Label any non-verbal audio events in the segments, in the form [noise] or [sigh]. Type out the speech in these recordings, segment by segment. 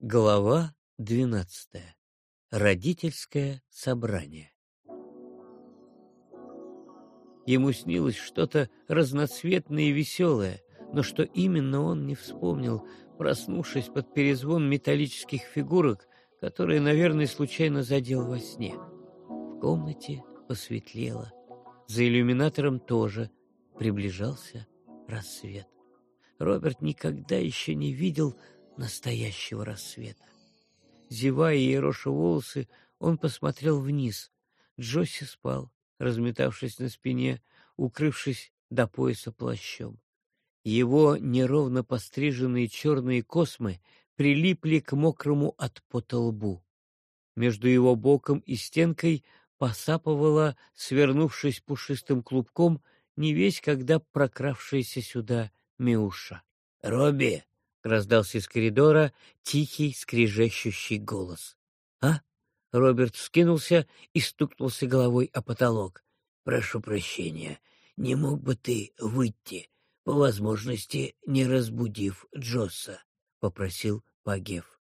Глава двенадцатая. Родительское собрание. Ему снилось что-то разноцветное и веселое, но что именно он не вспомнил, проснувшись под перезвон металлических фигурок, которые, наверное, случайно задел во сне. В комнате посветлело. За иллюминатором тоже приближался рассвет. Роберт никогда еще не видел настоящего рассвета. Зевая и ероша волосы, он посмотрел вниз. Джосси спал, разметавшись на спине, укрывшись до пояса плащом. Его неровно постриженные черные космы прилипли к мокрому от пота лбу. Между его боком и стенкой посапывала, свернувшись пушистым клубком, не весь когда прокравшаяся сюда Миуша. — Робби! — раздался из коридора тихий, скрежещущий голос. «А?» — Роберт вскинулся и стукнулся головой о потолок. «Прошу прощения, не мог бы ты выйти, по возможности не разбудив Джосса?» — попросил Пагев.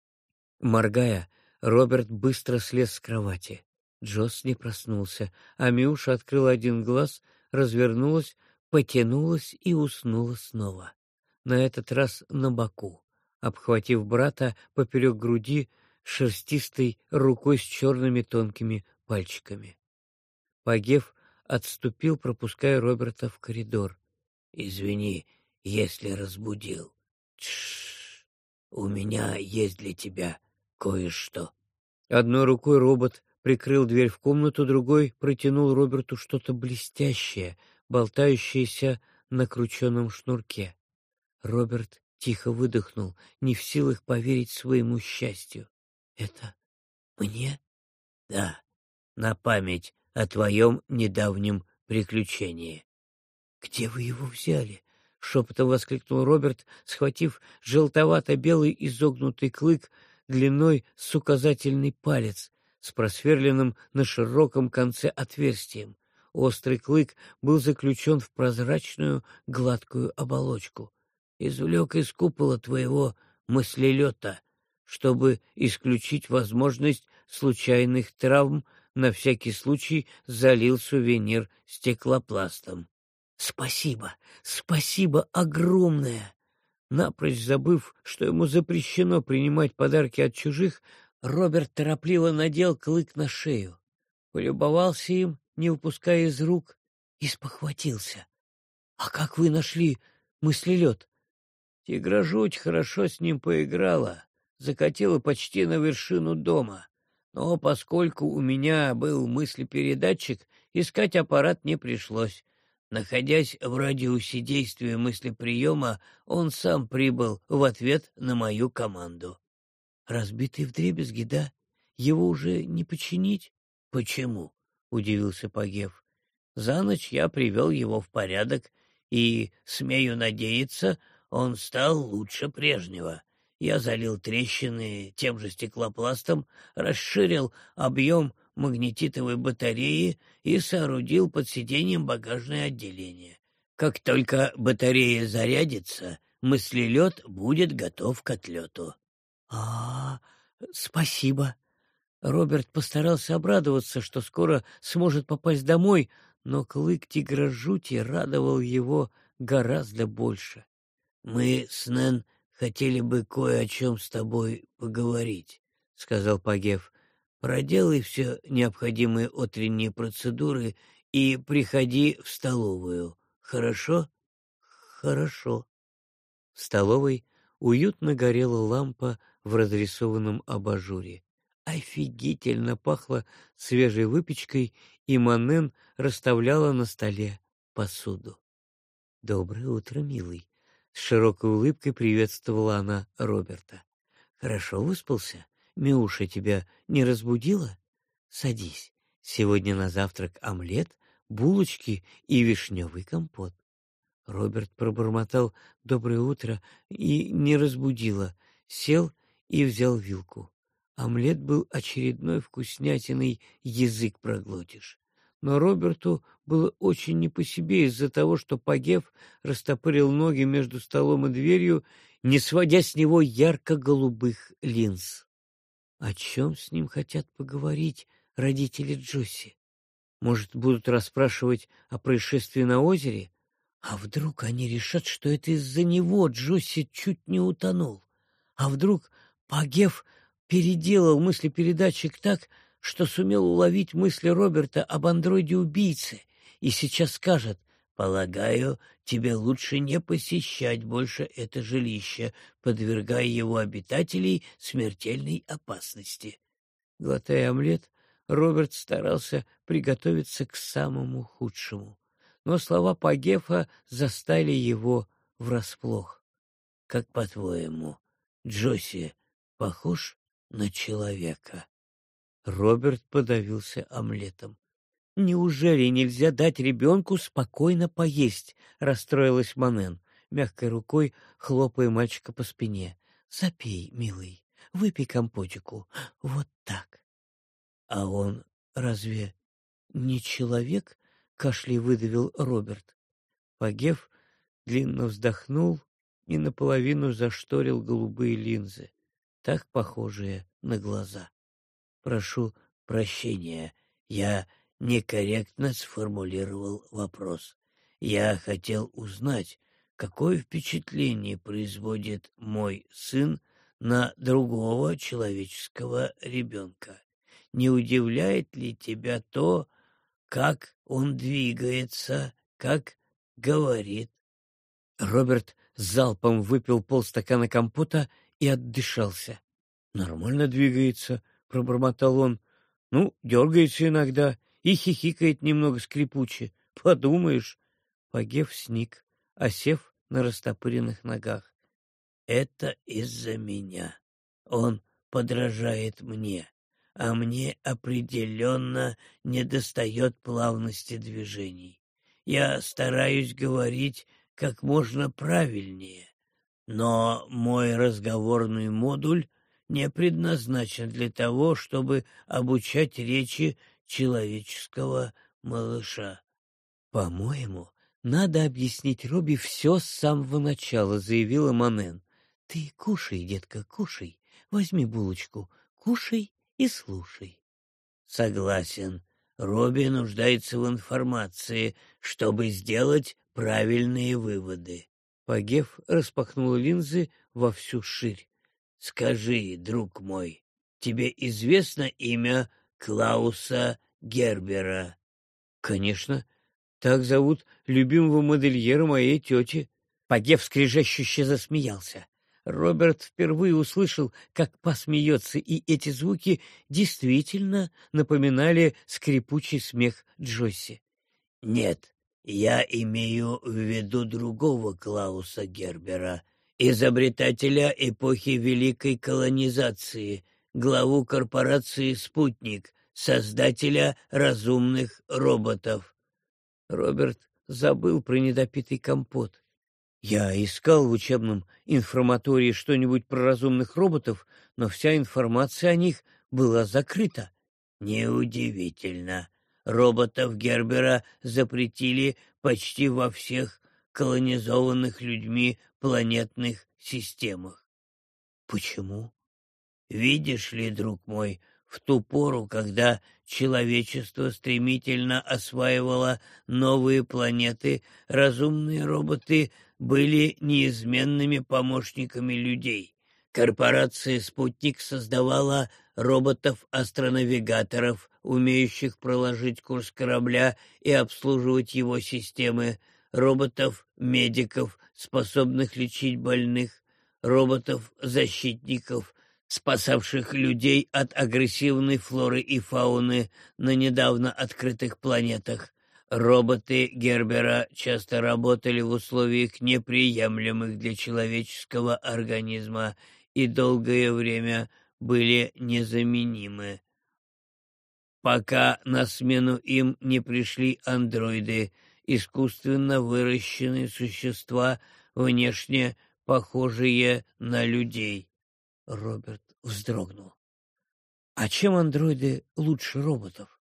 Моргая, Роберт быстро слез с кровати. Джосс не проснулся, а Миуша открыла один глаз, развернулась, потянулась и уснула снова на этот раз на боку, обхватив брата поперек груди шерстистой рукой с черными тонкими пальчиками. Пагев отступил, пропуская Роберта в коридор. — Извини, если разбудил. Тш, у меня есть для тебя кое-что. Одной рукой робот прикрыл дверь в комнату, другой протянул Роберту что-то блестящее, болтающееся на крученном шнурке. Роберт тихо выдохнул, не в силах поверить своему счастью. «Это мне?» «Да, на память о твоем недавнем приключении». «Где вы его взяли?» — шепотом воскликнул Роберт, схватив желтовато-белый изогнутый клык длиной с указательный палец с просверленным на широком конце отверстием. Острый клык был заключен в прозрачную гладкую оболочку извлек из купола твоего мыслелета, чтобы исключить возможность случайных травм, на всякий случай залил сувенир стеклопластом. Спасибо, спасибо огромное! Напрочь забыв, что ему запрещено принимать подарки от чужих, Роберт торопливо надел клык на шею, полюбовался им, не выпуская из рук, и спохватился. — А как вы нашли мыслелед? Тигра-жуть хорошо с ним поиграла, закатила почти на вершину дома. Но поскольку у меня был мыслепередатчик, искать аппарат не пришлось. Находясь в радиусе действия мыслеприема, он сам прибыл в ответ на мою команду. «Разбитый вдребезги, да? Его уже не починить?» «Почему?» — удивился Пагев. «За ночь я привел его в порядок, и, смею надеяться, он стал лучше прежнего. Я залил трещины тем же стеклопластом, расширил объем магнетитовой батареи и соорудил под сиденьем багажное отделение. Как только батарея зарядится, мыслелед будет готов к отлету. — А, спасибо. Роберт постарался обрадоваться, что скоро сможет попасть домой, но клык тигра жути радовал его гораздо больше. Мы с Нэн хотели бы кое о чем с тобой поговорить, — сказал Пагев. — Проделай все необходимые утренние процедуры и приходи в столовую. Хорошо? — Хорошо. В столовой уютно горела лампа в разрисованном абажуре. Офигительно пахло свежей выпечкой, и Манен расставляла на столе посуду. — Доброе утро, милый, с широкой улыбкой приветствовала она Роберта. «Хорошо выспался? Миуша тебя не разбудила? Садись. Сегодня на завтрак омлет, булочки и вишневый компот». Роберт пробормотал «доброе утро» и не разбудила, сел и взял вилку. Омлет был очередной вкуснятиной, язык проглотишь но Роберту было очень не по себе из-за того, что Пагев растопырил ноги между столом и дверью не сводя с него ярко-голубых линз. О чем с ним хотят поговорить родители Джосси? Может, будут расспрашивать о происшествии на озере? А вдруг они решат, что это из-за него Джосси чуть не утонул? А вдруг Пагев переделал мыслепередатчик так, что сумел уловить мысли Роберта об андроиде-убийце и сейчас скажет «Полагаю, тебе лучше не посещать больше это жилище, подвергая его обитателей смертельной опасности». Глотая омлет, Роберт старался приготовиться к самому худшему. Но слова Пагефа застали его врасплох. — Как по-твоему, Джоси похож на человека? Роберт подавился омлетом. «Неужели нельзя дать ребенку спокойно поесть?» — расстроилась Манен, мягкой рукой хлопая мальчика по спине. «Запей, милый, выпей компотику. Вот так». «А он разве не человек?» — кашлей выдавил Роберт. Погев длинно вздохнул и наполовину зашторил голубые линзы, так похожие на глаза. «Прошу прощения, я некорректно сформулировал вопрос. Я хотел узнать, какое впечатление производит мой сын на другого человеческого ребенка не удивляет ли тебя то, как он двигается, как говорит? Роберт залпом выпил полстакана компота и отдышался. «Нормально двигается», — пробормотал он. «Ну, дергается иногда и хихикает немного скрипуче. [laughs] Подумаешь». Погев сник, осев на растопыренных ногах. «Это из-за меня. Он подражает мне а мне определенно недостает плавности движений. Я стараюсь говорить как можно правильнее, но мой разговорный модуль не предназначен для того, чтобы обучать речи человеческого малыша. По-моему, надо объяснить Робби все с самого начала, заявила Манен. Ты кушай, детка, кушай. Возьми булочку, кушай и слушай. Согласен. Робби нуждается в информации, чтобы сделать правильные выводы. Пагев распахнул линзы во всю ширь. Скажи, друг мой, тебе известно имя Клауса Гербера? Конечно. Так зовут любимого модельера моей тети. Пагев скрежещуще засмеялся. Роберт впервые услышал, как посмеется, и эти звуки действительно напоминали скрипучий смех Джойси. «Нет, я имею в виду другого Клауса Гербера, изобретателя эпохи Великой колонизации, главу корпорации «Спутник», создателя разумных роботов». Роберт забыл про недопитый компот. Я искал в учебном информатории что-нибудь про разумных роботов, но вся информация о них была закрыта. Неудивительно. Роботов Гербера запретили почти во всех колонизованных людьми планетных системах. Почему? Видишь ли, друг мой, в ту пору, когда человечество стремительно осваивало новые планеты, разумные роботы были неизменными помощниками людей. Корпорация «Спутник» создавала роботов-астронавигаторов, умеющих проложить курс корабля и обслуживать его системы, роботов-медиков, способных лечить больных, роботов-защитников, спасавших людей от агрессивной флоры и фауны на недавно открытых планетах. Роботы Гербера часто работали в условиях неприемлемых для человеческого организма и долгое время были незаменимы. Пока на смену им не пришли андроиды, искусственно выращенные существа, внешне похожие на людей. Роберт вздрогнул. А чем андроиды лучше роботов?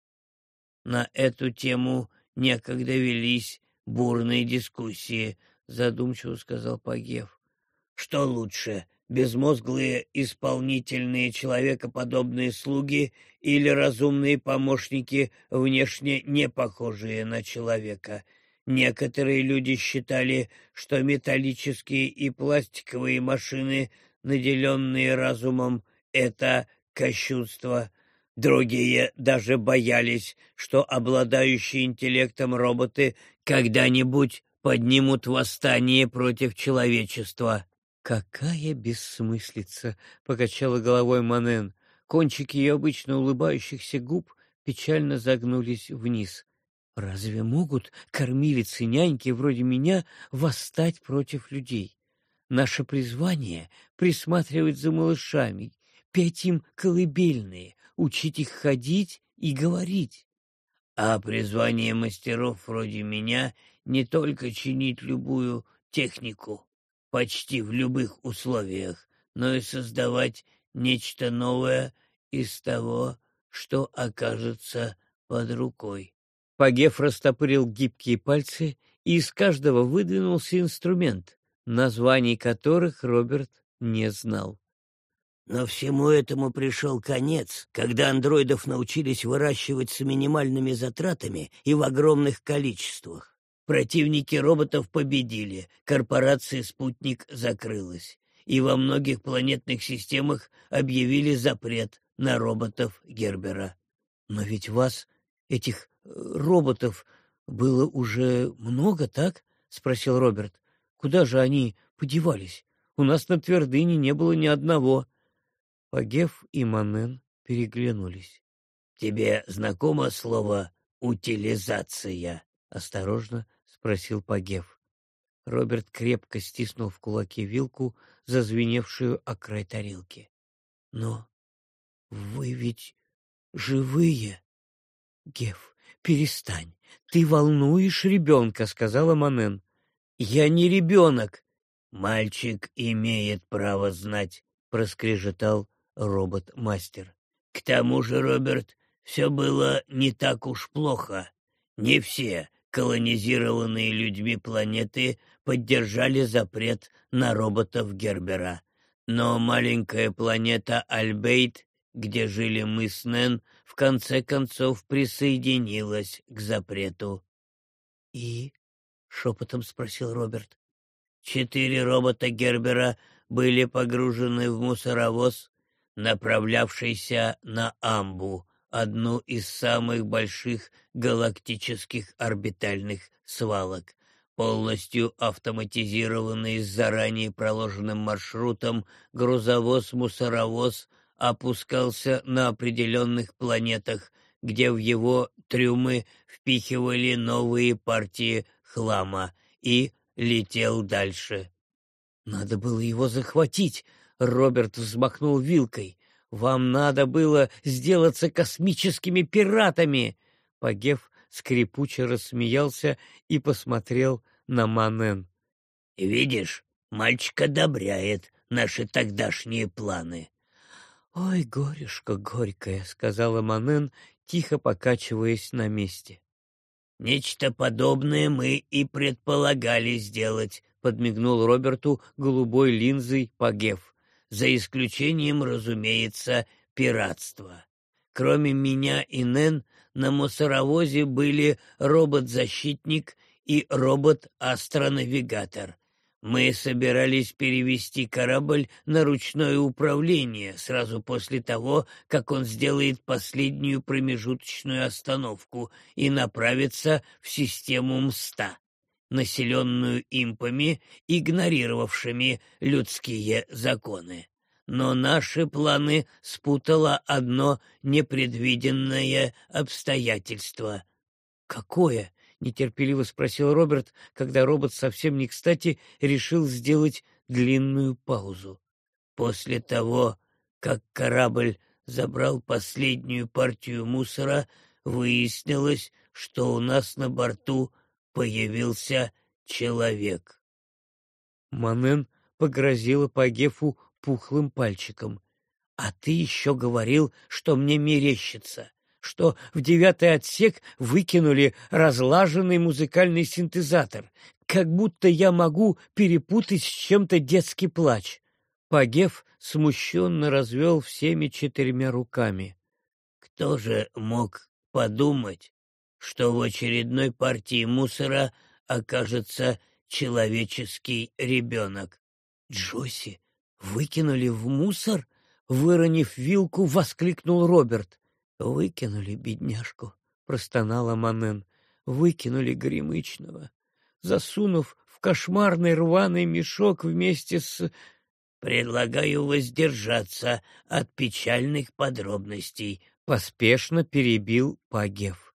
На эту тему некогда велись бурные дискуссии, задумчиво сказал Пагев. Что лучше, безмозглые исполнительные человекоподобные слуги или разумные помощники, внешне не похожие на человека? Некоторые люди считали, что металлические и пластиковые машины, наделенные разумом, — это кощунство. Другие даже боялись, что обладающие интеллектом роботы когда-нибудь поднимут восстание против человечества. «Какая бессмыслица!» — покачала головой Манен. Кончики ее обычно улыбающихся губ печально загнулись вниз. «Разве могут кормилицы няньки вроде меня восстать против людей? Наше призвание — присматривать за малышами, петь им колыбельные, учить их ходить и говорить. А призвание мастеров вроде меня не только чинить любую технику, почти в любых условиях, но и создавать нечто новое из того, что окажется под рукой. Пагев растопырил гибкие пальцы, и из каждого выдвинулся инструмент, названий которых Роберт не знал. Но всему этому пришел конец, когда андроидов научились выращивать с минимальными затратами и в огромных количествах. Противники роботов победили, корпорация «Спутник» закрылась, и во многих планетных системах объявили запрет на роботов Гербера. Но ведь вас, этих э, роботов, было уже много, так? — спросил Роберт. — Куда же они подевались? У нас на твердыне не было ни одного. Пагев и Манен переглянулись. — Тебе знакомо слово «утилизация»? — осторожно спросил Пагев. Роберт крепко стиснул в кулаке вилку, зазвеневшую о край тарелки. — Но вы ведь живые? — Гев, перестань. Ты волнуешь ребенка, — сказала Манен. — Я не ребенок. — Мальчик имеет право знать, — проскрежетал робот-мастер. — К тому же, Роберт, все было не так уж плохо. Не все, колонизированные людьми планеты поддержали запрет на роботов Гербера. Но маленькая планета Альбейт, где жили мы с Нэн, в конце концов присоединилась к запрету. — И? — шепотом спросил Роберт. — Четыре робота Гербера были погружены в мусоровоз, направлявшийся на Амбу, одну из самых больших галактических орбитальных свалок. Полностью автоматизированный с заранее проложенным маршрутом грузовоз-мусоровоз опускался на определенных планетах, где в его трюмы впихивали новые партии хлама и летел дальше. «Надо было его захватить!» — Роберт взмахнул вилкой. Вам надо было сделаться космическими пиратами!» Пагев скрипуче рассмеялся и посмотрел на Манен. «Видишь, мальчик одобряет наши тогдашние планы». «Ой, горюшка горькая», — сказала Манен, тихо покачиваясь на месте. «Нечто подобное мы и предполагали сделать», — подмигнул Роберту голубой линзой Пагев за исключением, разумеется, пиратства. Кроме меня и Нэн, на мусоровозе были робот-защитник и робот-астронавигатор. Мы собирались перевести корабль на ручное управление сразу после того, как он сделает последнюю промежуточную остановку и направится в систему МСТА населенную импами, игнорировавшими людские законы. Но наши планы спутало одно непредвиденное обстоятельство. «Какое?» — нетерпеливо спросил Роберт, когда робот совсем не кстати решил сделать длинную паузу. После того, как корабль забрал последнюю партию мусора, выяснилось, что у нас на борту появился человек. Манен погрозила Пагефу пухлым пальчиком. — А ты еще говорил, что мне мерещится. что в девятый отсек выкинули разлаженный музыкальный синтезатор, как будто я могу перепутать с чем-то детский плач. Пагев смущенно развел всеми четырьмя руками. Кто же мог подумать, что в очередной партии мусора окажется человеческий ребенок? Джоси выкинули в мусор? Выронив вилку, воскликнул Роберт. «Выкинули бедняжку», — простонала Манен. «Выкинули Горемычного, засунув в кошмарный рваный мешок вместе с...» «Предлагаю воздержаться от печальных подробностей», — поспешно перебил Пагев.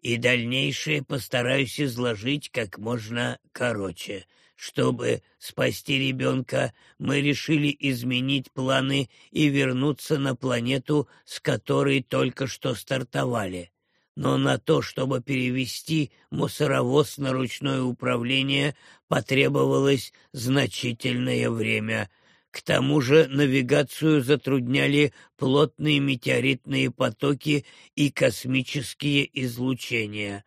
«И дальнейшее постараюсь изложить как можно короче. Чтобы спасти ребенка, мы решили изменить планы и вернуться на планету, с которой только что стартовали. Но на то, чтобы перевести мусоровоз на ручное управление, потребовалось значительное время. К тому же навигацию затрудняли плотные метеоритные потоки и космические излучения.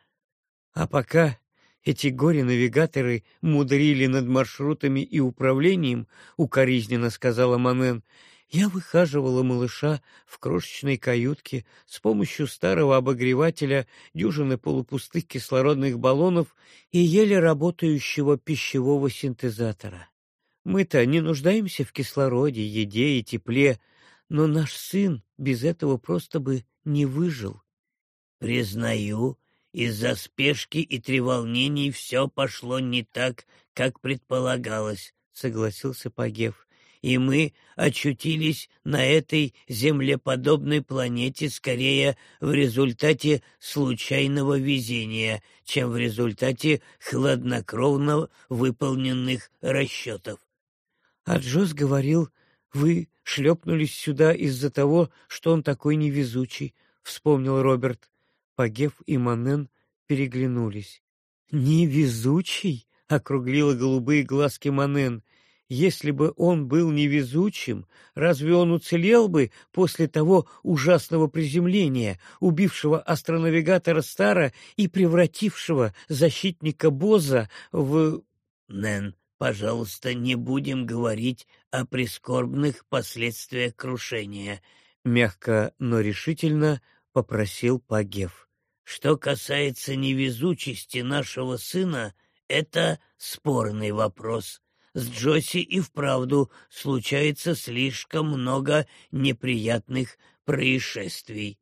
А пока эти горе-навигаторы мудрили над маршрутами и управлением, — укоризненно сказала Манен. Я выхаживала малыша в крошечной каютке с помощью старого обогревателя, дюжины полупустых кислородных баллонов и еле работающего пищевого синтезатора. Мы-то не нуждаемся в кислороде, еде и тепле, но наш сын без этого просто бы не выжил. — Признаю, из-за спешки и треволнений все пошло не так, как предполагалось, — согласился Пагев. И мы очутились на этой землеподобной планете скорее в результате случайного везения, чем в результате хладнокровно выполненных расчетов. А Джос говорил, вы шлепнулись сюда из-за того, что он такой невезучий, — вспомнил Роберт. Пагев и Манен переглянулись. «Невезучий?» — округлила голубые глазки Манен. «Если бы он был невезучим, разве он уцелел бы после того ужасного приземления, убившего астронавигатора Стара и превратившего защитника Боза в...» «Нэн, пожалуйста, не будем говорить о прискорбных последствиях крушения», — мягко, но решительно попросил Пагев. Что касается невезучести нашего сына, это спорный вопрос. С Джоси и вправду случается слишком много неприятных происшествий.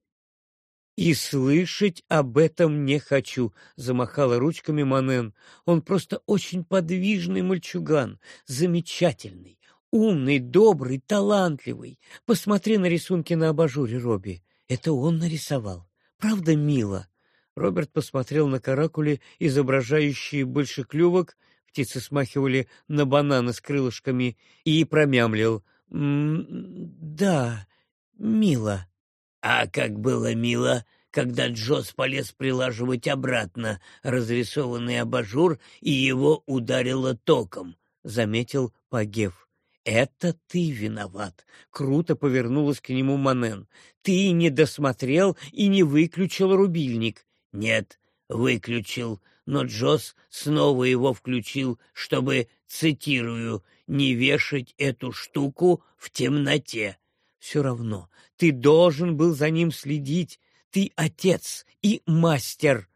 «И слышать об этом не хочу», — замахала ручками Манен. «Он просто очень подвижный мальчуган, замечательный, умный, добрый, талантливый. Посмотри на рисунки на абажуре, Робби. Это он нарисовал. Правда, мило?» Роберт посмотрел на каракули, изображающие большеклювок, птицы смахивали на бананы с крылышками, и промямлил. «Да, мило». «А как было мило, когда Джос полез прилаживать обратно разрисованный абажур, и его ударило током», — заметил Пагев. «Это ты виноват!» — круто повернулась к нему Манен. «Ты не досмотрел и не выключил рубильник. Нет, выключил, но Джосс снова его включил, чтобы, цитирую, «не вешать эту штуку в темноте». Все равно, ты должен был за ним следить. Ты отец и мастер.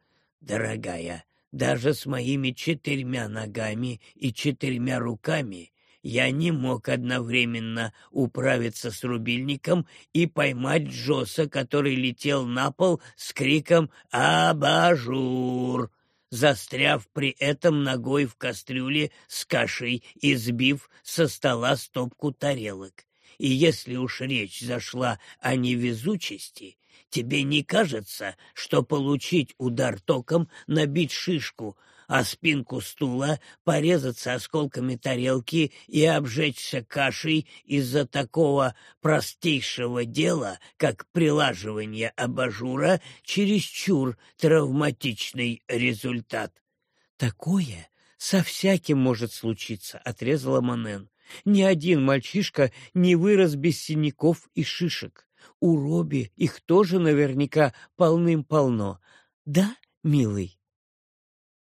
Дорогая, даже с моими четырьмя ногами и четырьмя руками я не мог одновременно управиться с рубильником и поймать Джоса, который летел на пол с криком «Абажур!», застряв при этом ногой в кастрюле с кашей и сбив со стола стопку тарелок. И если уж речь зашла о невезучести, тебе не кажется, что получить удар током, набить шишку, а спинку стула, порезаться осколками тарелки и обжечься кашей из-за такого простейшего дела, как прилаживание абажура, чересчур травматичный результат. «Такое со всяким может случиться», — отрезала Манен. «Ни один мальчишка не вырос без синяков и шишек. У Робби их тоже наверняка полным-полно. Да, милый?»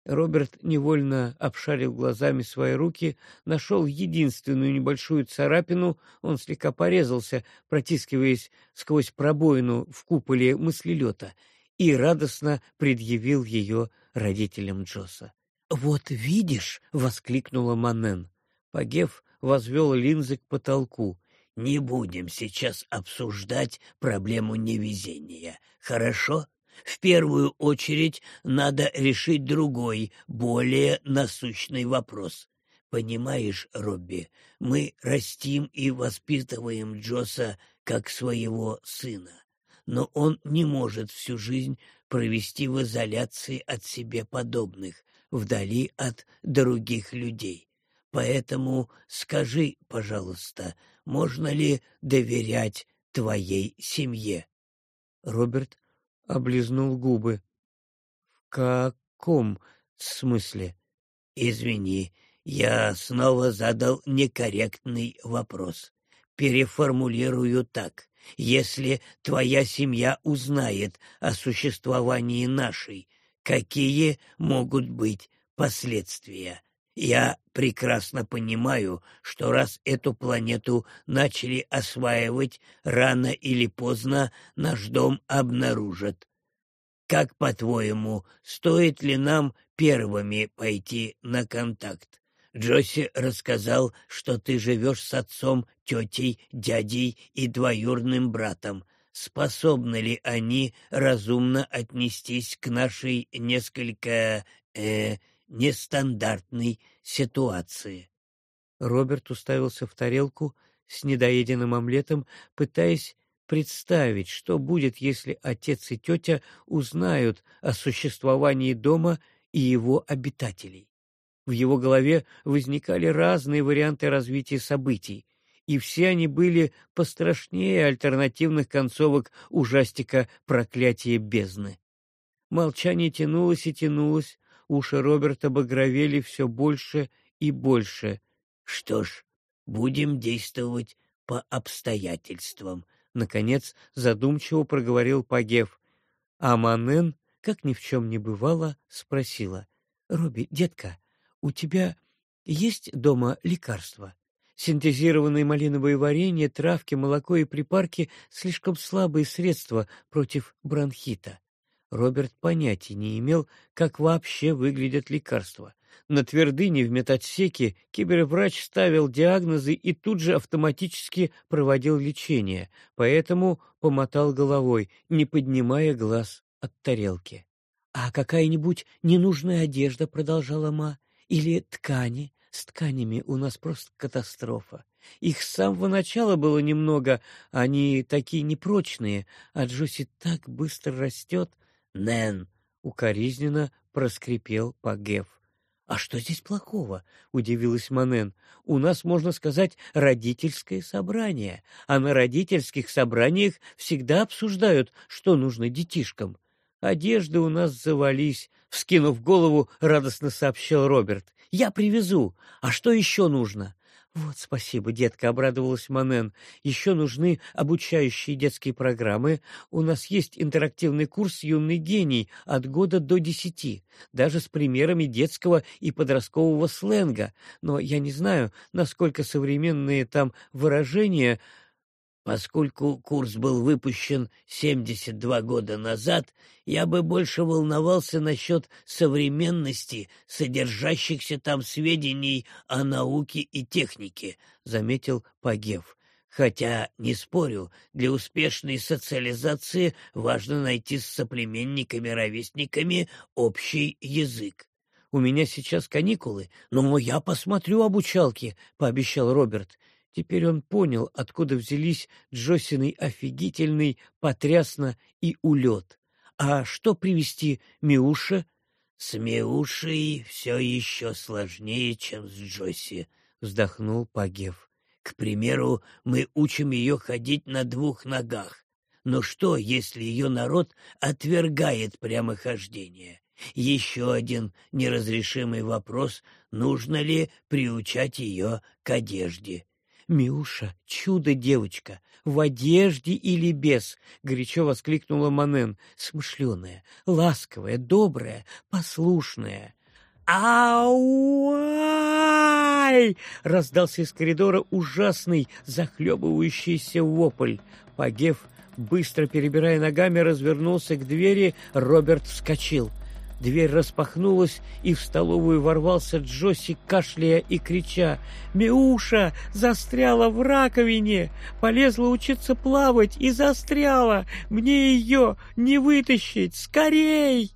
Роберт невольно обшарил глазами свои руки, нашел единственную небольшую царапину, он слегка порезался, протискиваясь сквозь пробоину в куполе мыслелета, и радостно предъявил ее родителям Джоса. «Вот видишь!» — воскликнула Манен. Погев возвел линзы к потолку. «Не будем сейчас обсуждать проблему невезения, хорошо?» В первую очередь надо решить другой, более насущный вопрос. Понимаешь, Робби, мы растим и воспитываем Джоса как своего сына, но он не может всю жизнь провести в изоляции от себе подобных, вдали от других людей. Поэтому скажи, пожалуйста, можно ли доверять твоей семье? Роберт облизнул губы. — В каком смысле? — Извини, я снова задал некорректный вопрос. Переформулирую так. Если твоя семья узнает о существовании нашей, какие могут быть последствия? Я прекрасно понимаю, что раз эту планету начали осваивать, рано или поздно наш дом обнаружат. Как, по-твоему, стоит ли нам первыми пойти на контакт? Джосси рассказал, что ты живешь с отцом, тетей, дядей и двоюрным братом. Способны ли они разумно отнестись к нашей несколько... э нестандартной ситуации. Роберт уставился в тарелку с недоеденным омлетом, пытаясь представить, что будет, если отец и тетя узнают о существовании дома и его обитателей. В его голове возникали разные варианты развития событий, и все они были пострашнее альтернативных концовок ужастика «Проклятие бездны». Молчание тянулось и тянулось, уши Роберта багровели все больше и больше. — Что ж, будем действовать по обстоятельствам, — наконец задумчиво проговорил Пагев. А Манен, как ни в чем не бывало, спросила. — Робби, детка, у тебя есть дома лекарства? Синтезированные малиновые варенье, травки, молоко и припарки — слишком слабые средства против бронхита. Роберт понятия не имел, как вообще выглядят лекарства. На твердыне в медотсеке киберврач ставил диагнозы и тут же автоматически проводил лечение, поэтому помотал головой, не поднимая глаз от тарелки. — А какая-нибудь ненужная одежда, — продолжала Ма, — или ткани? С тканями у нас просто катастрофа. Их с самого начала было немного, они такие непрочные, а Джоси так быстро растет — Нэн, укоризненно проскрипел Пагев. «А что здесь плохого?» — удивилась Манен. «У нас, можно сказать, родительское собрание, а на родительских собраниях всегда обсуждают, что нужно детишкам. Одежды у нас завались», — вскинув голову, радостно сообщил Роберт. «Я привезу. А что еще нужно?» «Вот спасибо, детка», — обрадовалась Манен. «Еще нужны обучающие детские программы. У нас есть интерактивный курс «Юный гений» от года до десяти, даже с примерами детского и подросткового сленга. Но я не знаю, насколько современные там выражения Поскольку курс был выпущен 72 года назад, я бы больше волновался насчет современности содержащихся там сведений о науке и технике, — заметил Пагев. Хотя, не спорю, для успешной социализации важно найти с соплеменниками-ровесниками общий язык. «У меня сейчас каникулы, но я посмотрю обучалки», — пообещал Роберт. Теперь он понял, откуда взялись Джосиный офигительный, потрясно и улет. А что привести Миуша? С Миушей все еще сложнее, чем с Джоси, вздохнул Пагев. К примеру, мы учим ее ходить на двух ногах. Но что, если ее народ отвергает прямохождение? Еще один неразрешимый вопрос — нужно ли приучать ее к одежде? «Миуша, чудо-девочка, в одежде или без!» — горячо воскликнула Манен, смышленая, ласковая, добрая, послушная. «Ауай!» — раздался из коридора ужасный, захлебывающийся вопль. Погев, быстро перебирая ногами, развернулся к двери, Роберт вскочил — Дверь распахнулась, и в столовую ворвался Джосси, кашляя и крича. «Миуша застряла в раковине! Полезла учиться плавать и застряла! Мне ее не вытащить! Скорей!»